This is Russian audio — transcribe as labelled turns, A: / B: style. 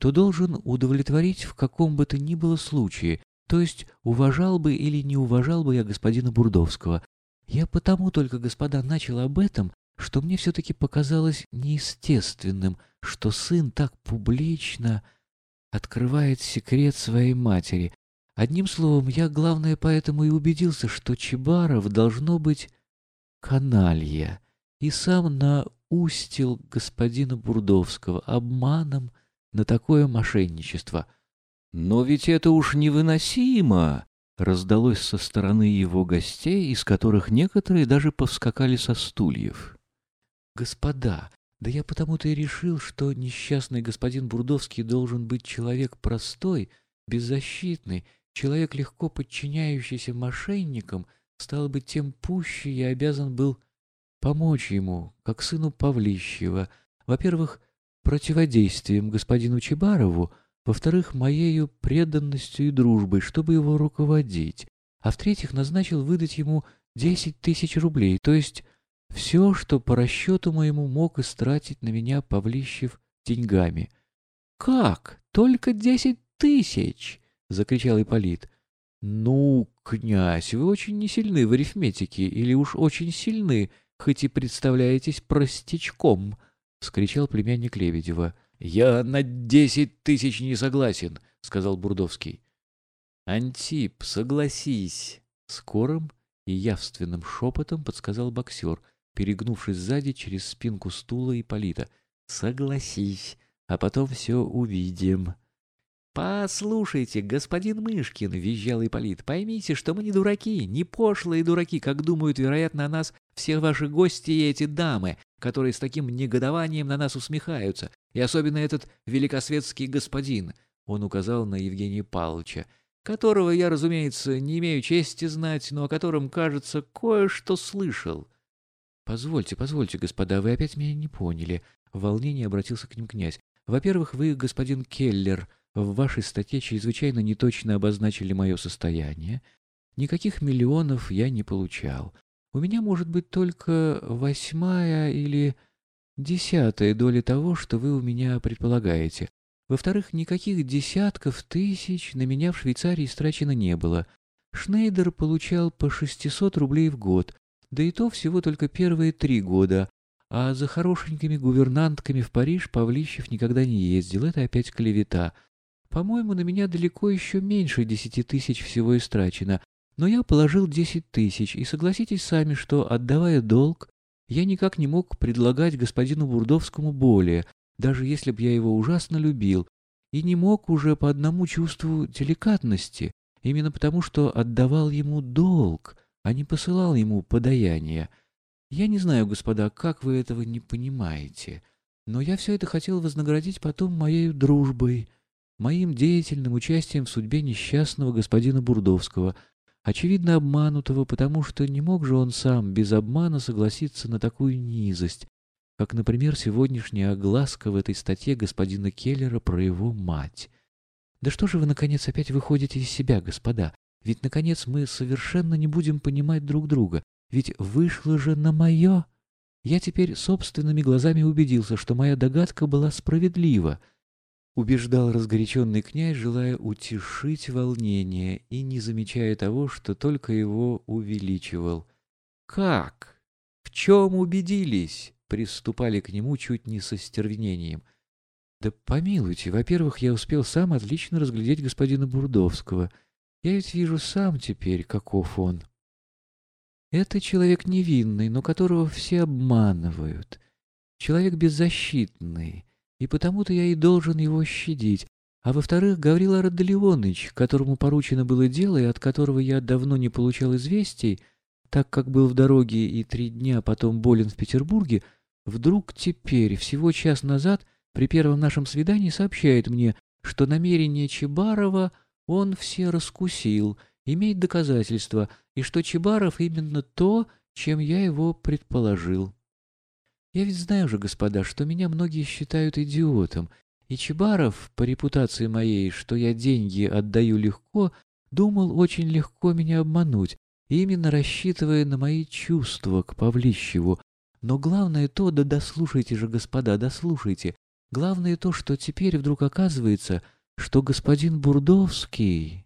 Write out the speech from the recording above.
A: то должен удовлетворить в каком бы то ни было случае, то есть уважал бы или не уважал бы я господина Бурдовского. Я потому только, господа, начал об этом, что мне все-таки показалось неестественным, что сын так публично открывает секрет своей матери. Одним словом, я, главное, поэтому и убедился, что Чебаров должно быть каналья, и сам наустил господина Бурдовского обманом на такое мошенничество. «Но ведь это уж невыносимо!» раздалось со стороны его гостей, из которых некоторые даже повскакали со стульев. «Господа, да я потому-то и решил, что несчастный господин Бурдовский должен быть человек простой, беззащитный, человек, легко подчиняющийся мошенникам, стало быть, тем пуще я обязан был помочь ему, как сыну Павлищева, во-первых, противодействием господину Чебарову, во-вторых, моею преданностью и дружбой, чтобы его руководить, а в-третьих, назначил выдать ему десять тысяч рублей, то есть все, что по расчету моему мог истратить на меня Павлищев деньгами. «Как? Только десять тысяч!» — закричал Ипполит. «Ну, князь, вы очень не сильны в арифметике, или уж очень сильны, хоть и представляетесь простячком!» — вскричал племянник Лебедева. «Я на десять тысяч не согласен», — сказал Бурдовский. «Антип, согласись!» — скорым и явственным шепотом подсказал боксер, перегнувшись сзади через спинку стула и полита. «Согласись, а потом все увидим». «Послушайте, господин Мышкин», — визжал Ипполит, — «поймите, что мы не дураки, не пошлые дураки, как думают, вероятно, о нас все ваши гости и эти дамы, которые с таким негодованием на нас усмехаются, и особенно этот великосветский господин», — он указал на Евгения Павловича, «которого я, разумеется, не имею чести знать, но о котором, кажется, кое-что слышал». «Позвольте, позвольте, господа, вы опять меня не поняли», — в волнении обратился к ним князь. «Во-первых, вы, господин Келлер, — в вашей статье чрезвычайно неточно обозначили мое состояние. Никаких миллионов я не получал. У меня может быть только восьмая или десятая доля того, что вы у меня предполагаете. Во-вторых, никаких десятков тысяч на меня в Швейцарии истрачено не было. Шнейдер получал по 600 рублей в год, да и то всего только первые три года, а за хорошенькими гувернантками в Париж Павлищев никогда не ездил. Это опять клевета. По-моему, на меня далеко еще меньше десяти тысяч всего истрачено, но я положил десять тысяч, и согласитесь сами, что, отдавая долг, я никак не мог предлагать господину Бурдовскому более, даже если б я его ужасно любил, и не мог уже по одному чувству деликатности, именно потому, что отдавал ему долг, а не посылал ему подаяние. Я не знаю, господа, как вы этого не понимаете, но я все это хотел вознаградить потом моей дружбой, моим деятельным участием в судьбе несчастного господина Бурдовского, очевидно обманутого, потому что не мог же он сам без обмана согласиться на такую низость, как, например, сегодняшняя огласка в этой статье господина Келлера про его мать. Да что же вы, наконец, опять выходите из себя, господа? Ведь, наконец, мы совершенно не будем понимать друг друга. Ведь вышло же на мое... Я теперь собственными глазами убедился, что моя догадка была справедлива убеждал разгоряченный князь, желая утешить волнение и не замечая того, что только его увеличивал. «Как? В чем убедились?» — приступали к нему чуть не со стервенением. «Да помилуйте, во-первых, я успел сам отлично разглядеть господина Бурдовского. Я ведь вижу сам теперь, каков он. Это человек невинный, но которого все обманывают. Человек беззащитный» и потому-то я и должен его щадить. А во-вторых, Гаврила Родолеоныч, которому поручено было дело и от которого я давно не получал известий, так как был в дороге и три дня потом болен в Петербурге, вдруг теперь, всего час назад, при первом нашем свидании сообщает мне, что намерение Чебарова он все раскусил, имеет доказательства, и что Чебаров именно то, чем я его предположил. Я ведь знаю же, господа, что меня многие считают идиотом, и Чебаров, по репутации моей, что я деньги отдаю легко, думал очень легко меня обмануть, именно рассчитывая на мои чувства к Павлищеву. Но главное то, да дослушайте же, господа, дослушайте, Главное то, что теперь вдруг оказывается, что господин Бурдовский...